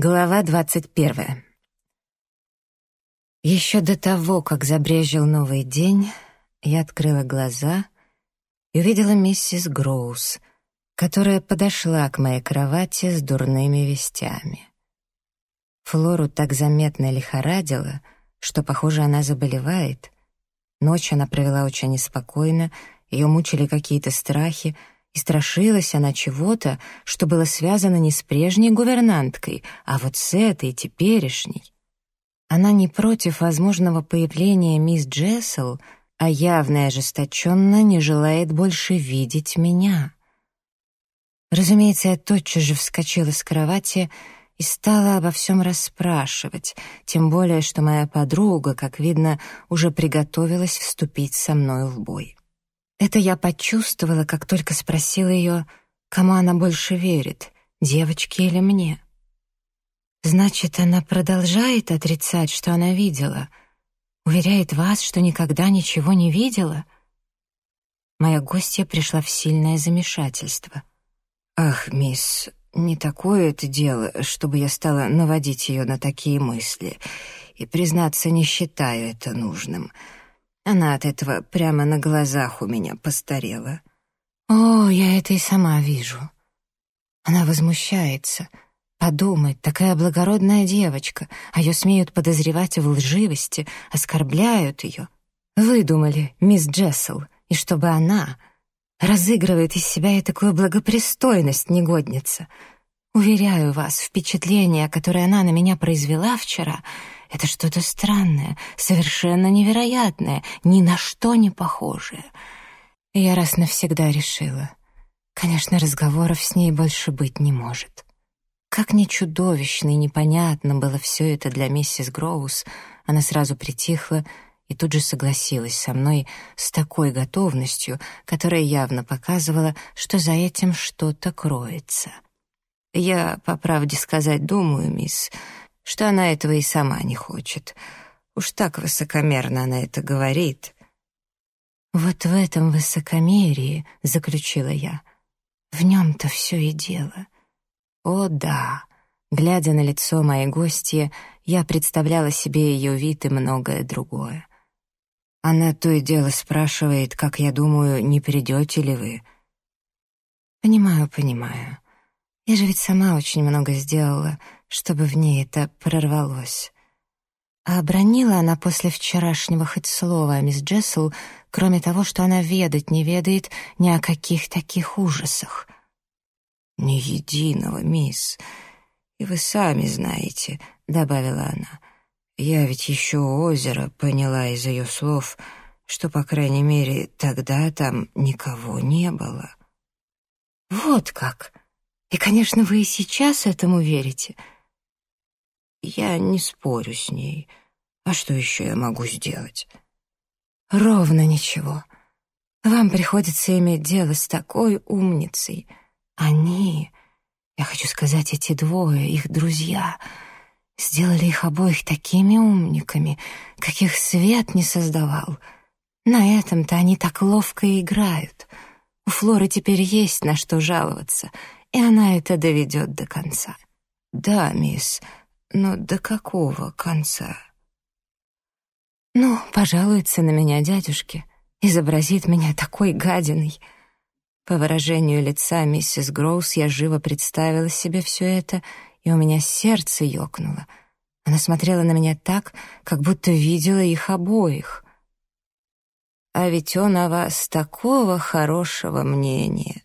Глава двадцать первая. Еще до того, как забрежил новый день, я открыла глаза и увидела миссис Гроус, которая подошла к моей кровати с дурными вестями. Флору так заметно лихорадило, что, похоже, она заболевает. Ночь она провела очень неспокойно, ее мучили какие-то страхи — и страшилась она чего-то, что было связано не с прежней гувернанткой, а вот с этой, теперешней. Она не против возможного появления мисс Джессел, а явно и ожесточенно не желает больше видеть меня. Разумеется, я тотчас же вскочила с кровати и стала обо всем расспрашивать, тем более, что моя подруга, как видно, уже приготовилась вступить со мной в бой. Это я почувствовала, как только спросила ее, кому она больше верит, девочке или мне. Значит, она продолжает отрицать, что она видела, уверяет вас, что никогда ничего не видела? Моя гостья пришла в сильное замешательство. «Ах, мисс, не такое это дело, чтобы я стала наводить ее на такие мысли, и, признаться, не считаю это нужным». Она от этого прямо на глазах у меня постарела. О, я это и сама вижу. Она возмущается. Подумать, такая благородная девочка, а ее смеют подозревать в лживости, оскорбляют ее. Вы думали, мисс Джессел, и чтобы она разыгрывает из себя и такую благопристойность негодница. Уверяю вас, впечатление, которое она на меня произвела вчера — это что-то странное, совершенно невероятное, ни на что не похожее. И я раз навсегда решила. Конечно, разговоров с ней больше быть не может. Как ни чудовищно и непонятно было все это для миссис Гроус, она сразу притихла и тут же согласилась со мной с такой готовностью, которая явно показывала, что за этим что-то кроется. «Я, по правде сказать, думаю, мисс, что она этого и сама не хочет. Уж так высокомерно она это говорит. «Вот в этом высокомерии», — заключила я, — «в нем-то все и дело». «О, да!» Глядя на лицо моей гости, я представляла себе ее вид и многое другое. Она то и дело спрашивает, как я думаю, не придете ли вы. Понимаю, понимаю. Я же ведь сама очень много сделала, чтобы в ней это прорвалось. А обронила она после вчерашнего хоть слова мисс Джессел, кроме того, что она ведать не ведает ни о каких таких ужасах. «Ни единого, мисс. И вы сами знаете», — добавила она. «Я ведь еще озеро поняла из ее слов, что, по крайней мере, тогда там никого не было». «Вот как! И, конечно, вы и сейчас этому верите». Я не спорю с ней. А что еще я могу сделать? Ровно ничего. Вам приходится иметь дело с такой умницей. Они, я хочу сказать, эти двое, их друзья, сделали их обоих такими умниками, каких свет не создавал. На этом-то они так ловко играют. У Флоры теперь есть на что жаловаться, и она это доведет до конца. Да, мисс, но до какого конца? Ну, пожалуется на меня дядюшке, изобразит меня такой гадиной. По выражению лица миссис Гроус я живо представила себе все это, и у меня сердце ёкнуло. Она смотрела на меня так, как будто видела их обоих. А ведь он о вас такого хорошего мнения.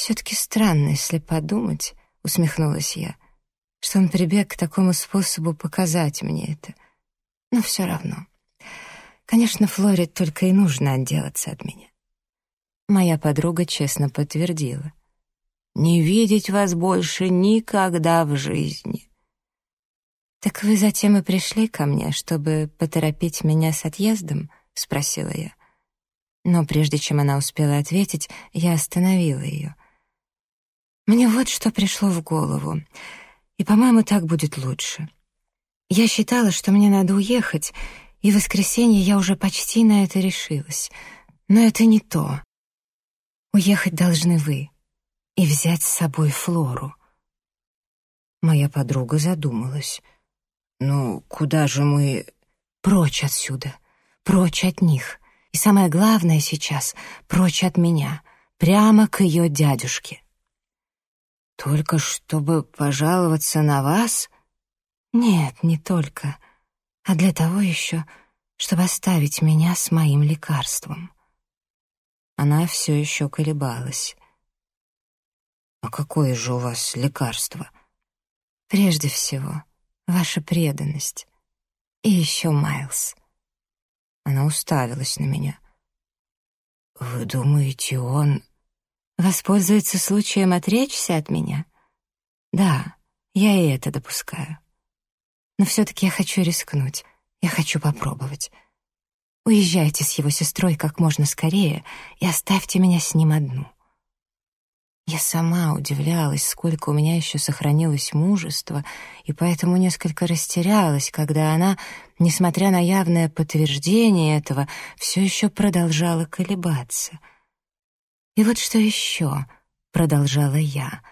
«Все-таки странно, если подумать», — усмехнулась я что он прибег к такому способу показать мне это. Но все равно. Конечно, Флоре только и нужно отделаться от меня. Моя подруга честно подтвердила. «Не видеть вас больше никогда в жизни». «Так вы затем и пришли ко мне, чтобы поторопить меня с отъездом?» — спросила я. Но прежде чем она успела ответить, я остановила ее. «Мне вот что пришло в голову. И, по-моему, так будет лучше. Я считала, что мне надо уехать, и в воскресенье я уже почти на это решилась. Но это не то. Уехать должны вы и взять с собой Флору. Моя подруга задумалась. «Ну, куда же мы...» «Прочь отсюда, прочь от них. И самое главное сейчас — прочь от меня, прямо к ее дядюшке». «Только чтобы пожаловаться на вас?» «Нет, не только, а для того еще, чтобы оставить меня с моим лекарством». Она все еще колебалась. «А какое же у вас лекарство?» «Прежде всего, ваша преданность. И еще Майлз». Она уставилась на меня. «Вы думаете, он...» «Воспользуется случаем отречься от меня?» «Да, я и это допускаю. Но все-таки я хочу рискнуть, я хочу попробовать». Уезжайте с его сестрой как можно скорее и оставьте меня с ним одну. Я сама удивлялась, сколько у меня еще сохранилось мужества, и поэтому несколько растерялась, когда она, несмотря на явное подтверждение этого, все еще продолжала колебаться. «И вот что еще», — продолжала я.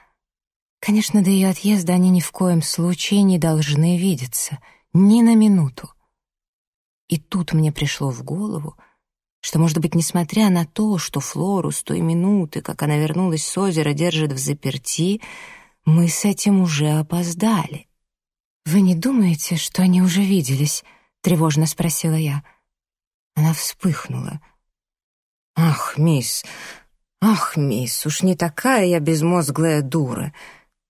«Конечно, до ее отъезда они ни в коем случае не должны видеться, ни на минуту. И тут мне пришло в голову, что, может быть, несмотря на то, что Флору с той минуты, как она вернулась с озера, держит в заперти, мы с этим уже опоздали. «Вы не думаете, что они уже виделись?» — тревожно спросила я. Она вспыхнула. «Ах, мисс, ах, мисс, уж не такая я безмозглая дура.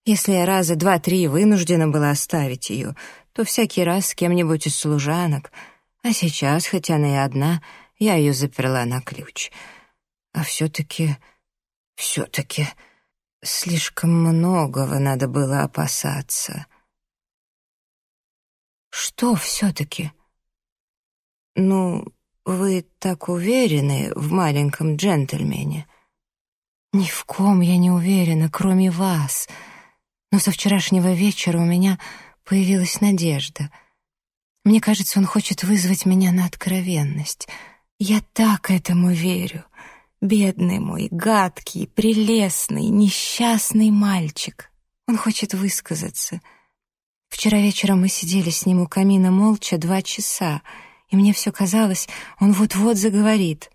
Если я раза два-три вынуждена была оставить ее, то всякий раз с кем-нибудь из служанок — а сейчас, хотя она и одна, я ее заперла на ключ. А все-таки, все-таки, слишком многого надо было опасаться. Что все-таки? Ну, вы так уверены в маленьком джентльмене? Ни в ком я не уверена, кроме вас. Но со вчерашнего вечера у меня появилась надежда — мне кажется, он хочет вызвать меня на откровенность. Я так этому верю. Бедный мой, гадкий, прелестный, несчастный мальчик. Он хочет высказаться. Вчера вечером мы сидели с ним у камина молча два часа, и мне все казалось, он вот-вот заговорит.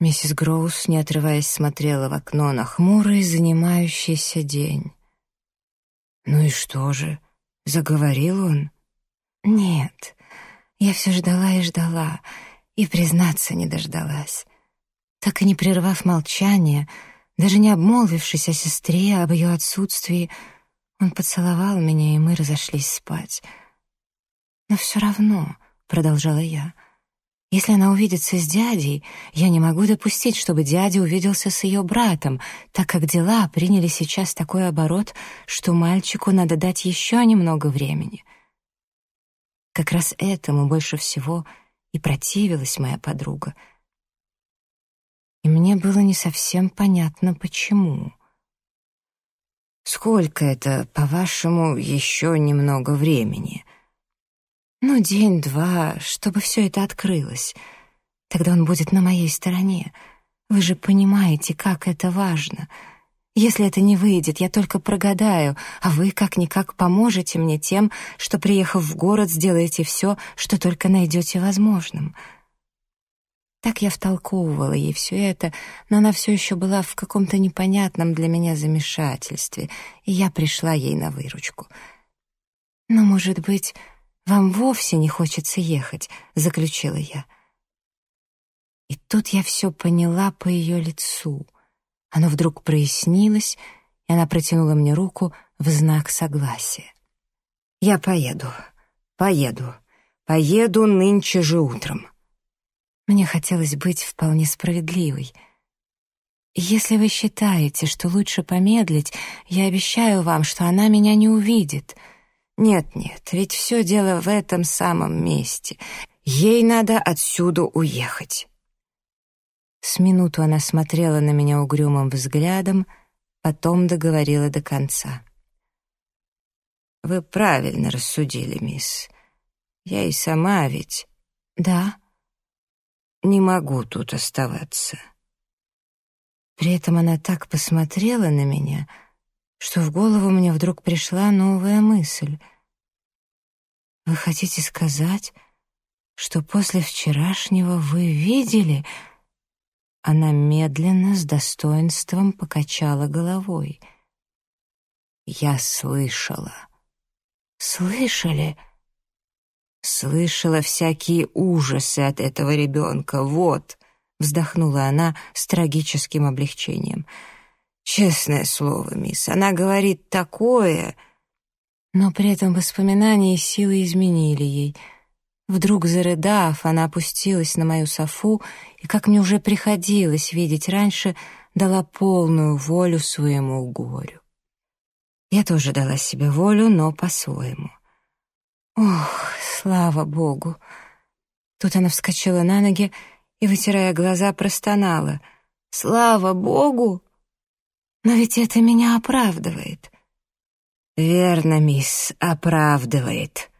Миссис Гроус, не отрываясь, смотрела в окно на хмурый, занимающийся день. «Ну и что же? Заговорил он?» Нет, я все ждала и ждала, и, признаться, не дождалась. Так и не прервав молчание, даже не обмолвившись о сестре, об ее отсутствии, он поцеловал меня, и мы разошлись спать. «Но все равно», — продолжала я, — «если она увидится с дядей, я не могу допустить, чтобы дядя увиделся с ее братом, так как дела приняли сейчас такой оборот, что мальчику надо дать еще немного времени». Как раз этому больше всего и противилась моя подруга. И мне было не совсем понятно, почему. «Сколько это, по-вашему, еще немного времени?» «Ну, день-два, чтобы все это открылось. Тогда он будет на моей стороне. Вы же понимаете, как это важно». Если это не выйдет, я только прогадаю, а вы как-никак поможете мне тем, что, приехав в город, сделаете все, что только найдете возможным». Так я втолковывала ей все это, но она все еще была в каком-то непонятном для меня замешательстве, и я пришла ей на выручку. «Но, может быть, вам вовсе не хочется ехать?» — заключила я. И тут я все поняла по ее лицу — оно вдруг прояснилось, и она протянула мне руку в знак согласия. «Я поеду, поеду, поеду нынче же утром». Мне хотелось быть вполне справедливой. «Если вы считаете, что лучше помедлить, я обещаю вам, что она меня не увидит». «Нет-нет, ведь все дело в этом самом месте. Ей надо отсюда уехать». С минуту она смотрела на меня угрюмым взглядом, потом договорила до конца. «Вы правильно рассудили, мисс. Я и сама ведь...» «Да?» «Не могу тут оставаться». При этом она так посмотрела на меня, что в голову мне вдруг пришла новая мысль. «Вы хотите сказать, что после вчерашнего вы видели...» Она медленно, с достоинством покачала головой. «Я слышала». «Слышали?» «Слышала всякие ужасы от этого ребенка, вот», — вздохнула она с трагическим облегчением. «Честное слово, мисс, она говорит такое...» Но при этом воспоминания и силы изменили ей — Вдруг, зарыдав, она опустилась на мою софу и, как мне уже приходилось видеть раньше, дала полную волю своему горю. Я тоже дала себе волю, но по-своему. Ох, слава богу! Тут она вскочила на ноги и, вытирая глаза, простонала. «Слава богу! Но ведь это меня оправдывает». «Верно, мисс, оправдывает»,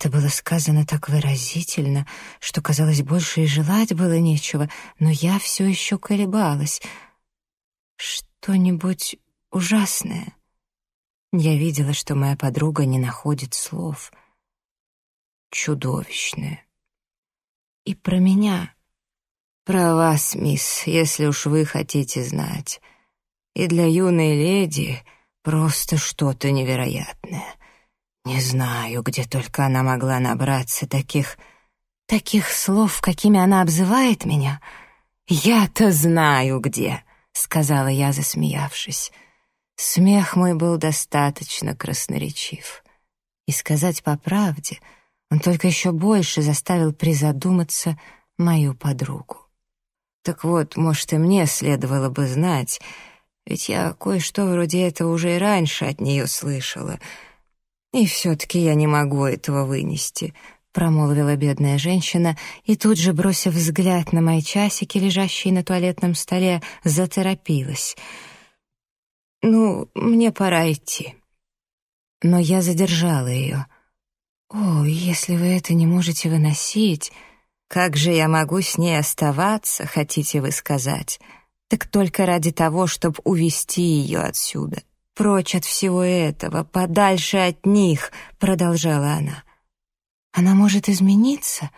это было сказано так выразительно, что, казалось, больше и желать было нечего, но я все еще колебалась. Что-нибудь ужасное. Я видела, что моя подруга не находит слов. Чудовищное. И про меня. Про вас, мисс, если уж вы хотите знать. И для юной леди просто что-то невероятное. Не знаю, где только она могла набраться таких... таких слов, какими она обзывает меня. Я-то знаю, где, — сказала я, засмеявшись. Смех мой был достаточно красноречив. И сказать по правде, он только еще больше заставил призадуматься мою подругу. Так вот, может, и мне следовало бы знать, ведь я кое-что вроде этого уже и раньше от нее слышала — «И все-таки я не могу этого вынести», — промолвила бедная женщина, и тут же, бросив взгляд на мои часики, лежащие на туалетном столе, заторопилась. «Ну, мне пора идти». Но я задержала ее. «О, если вы это не можете выносить, как же я могу с ней оставаться, хотите вы сказать? Так только ради того, чтобы увести ее отсюда. «Прочь от всего этого, подальше от них», — продолжала она. «Она может измениться,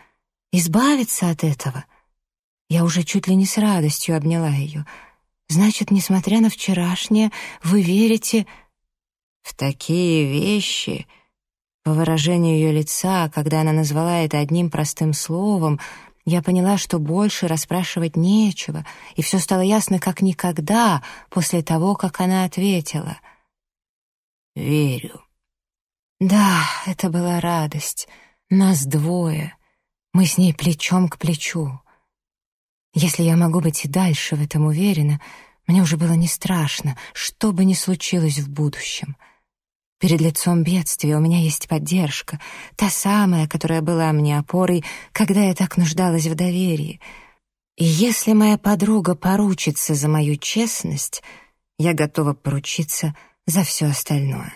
избавиться от этого». Я уже чуть ли не с радостью обняла ее. «Значит, несмотря на вчерашнее, вы верите...» «В такие вещи...» По выражению ее лица, когда она назвала это одним простым словом, я поняла, что больше расспрашивать нечего, и все стало ясно как никогда после того, как она ответила — верю. Да, это была радость. Нас двое. Мы с ней плечом к плечу. Если я могу быть и дальше в этом уверена, мне уже было не страшно, что бы ни случилось в будущем. Перед лицом бедствия у меня есть поддержка, та самая, которая была мне опорой, когда я так нуждалась в доверии. И если моя подруга поручится за мою честность, я готова поручиться за все остальное.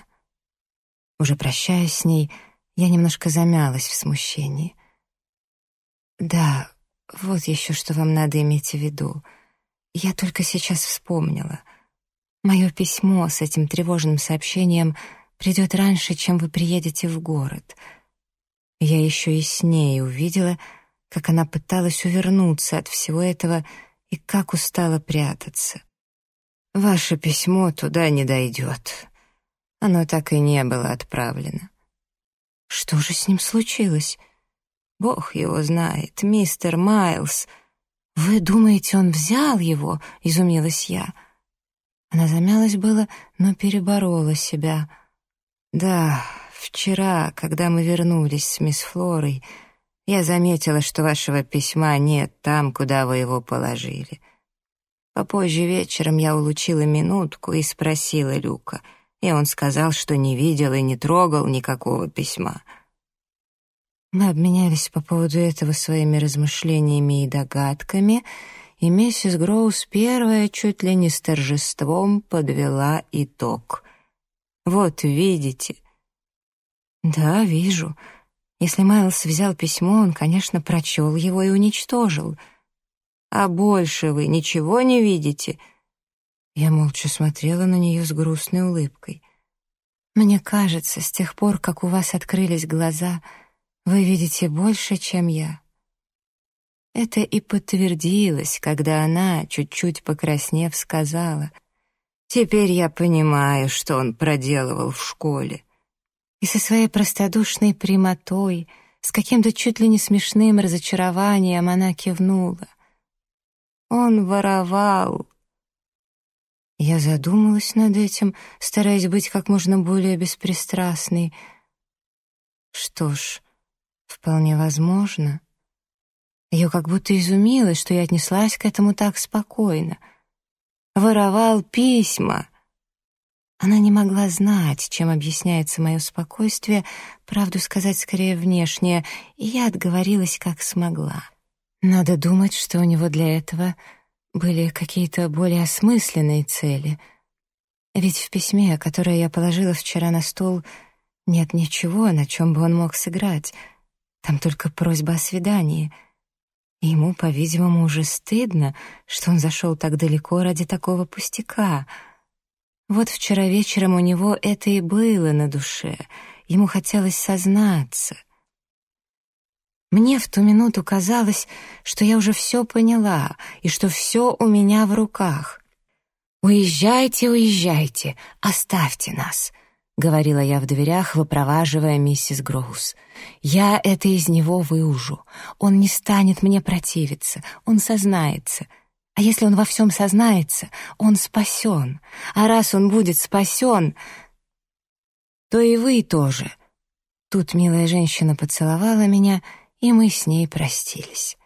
Уже прощаясь с ней, я немножко замялась в смущении. «Да, вот еще что вам надо иметь в виду. Я только сейчас вспомнила. Мое письмо с этим тревожным сообщением придет раньше, чем вы приедете в город. Я еще и с ней увидела, как она пыталась увернуться от всего этого и как устала прятаться. Ваше письмо туда не дойдет. Оно так и не было отправлено. Что же с ним случилось? Бог его знает, мистер Майлз. Вы думаете, он взял его? Изумилась я. Она замялась было, но переборола себя. Да, вчера, когда мы вернулись с мисс Флорой, я заметила, что вашего письма нет там, куда вы его положили. Попозже вечером я улучила минутку и спросила Люка, и он сказал, что не видел и не трогал никакого письма. Мы обменялись по поводу этого своими размышлениями и догадками, и миссис Гроус первая чуть ли не с торжеством подвела итог. «Вот, видите?» «Да, вижу. Если Майлз взял письмо, он, конечно, прочел его и уничтожил». А больше вы ничего не видите?» Я молча смотрела на нее с грустной улыбкой. «Мне кажется, с тех пор, как у вас открылись глаза, вы видите больше, чем я». Это и подтвердилось, когда она, чуть-чуть покраснев, сказала, «Теперь я понимаю, что он проделывал в школе». И со своей простодушной прямотой, с каким-то чуть ли не смешным разочарованием она кивнула. «Он воровал». Я задумалась над этим, стараясь быть как можно более беспристрастной. Что ж, вполне возможно. Ее как будто изумило, что я отнеслась к этому так спокойно. «Воровал письма!» Она не могла знать, чем объясняется мое спокойствие, правду сказать скорее внешнее, и я отговорилась как смогла. Надо думать, что у него для этого были какие-то более осмысленные цели. Ведь в письме, которое я положила вчера на стол, нет ничего, на чем бы он мог сыграть. Там только просьба о свидании — ему, по-видимому, уже стыдно, что он зашел так далеко ради такого пустяка. Вот вчера вечером у него это и было на душе. Ему хотелось сознаться. Мне в ту минуту казалось, что я уже все поняла и что все у меня в руках. «Уезжайте, уезжайте, оставьте нас», — говорила я в дверях, выпроваживая миссис Гроус. «Я это из него выужу. Он не станет мне противиться, он сознается. А если он во всем сознается, он спасен. А раз он будет спасен, то и вы тоже». Тут милая женщина поцеловала меня, и мы с ней простились.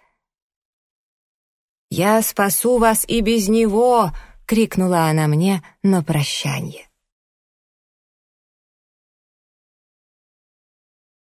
«Я спасу вас и без него!» — крикнула она мне на прощание.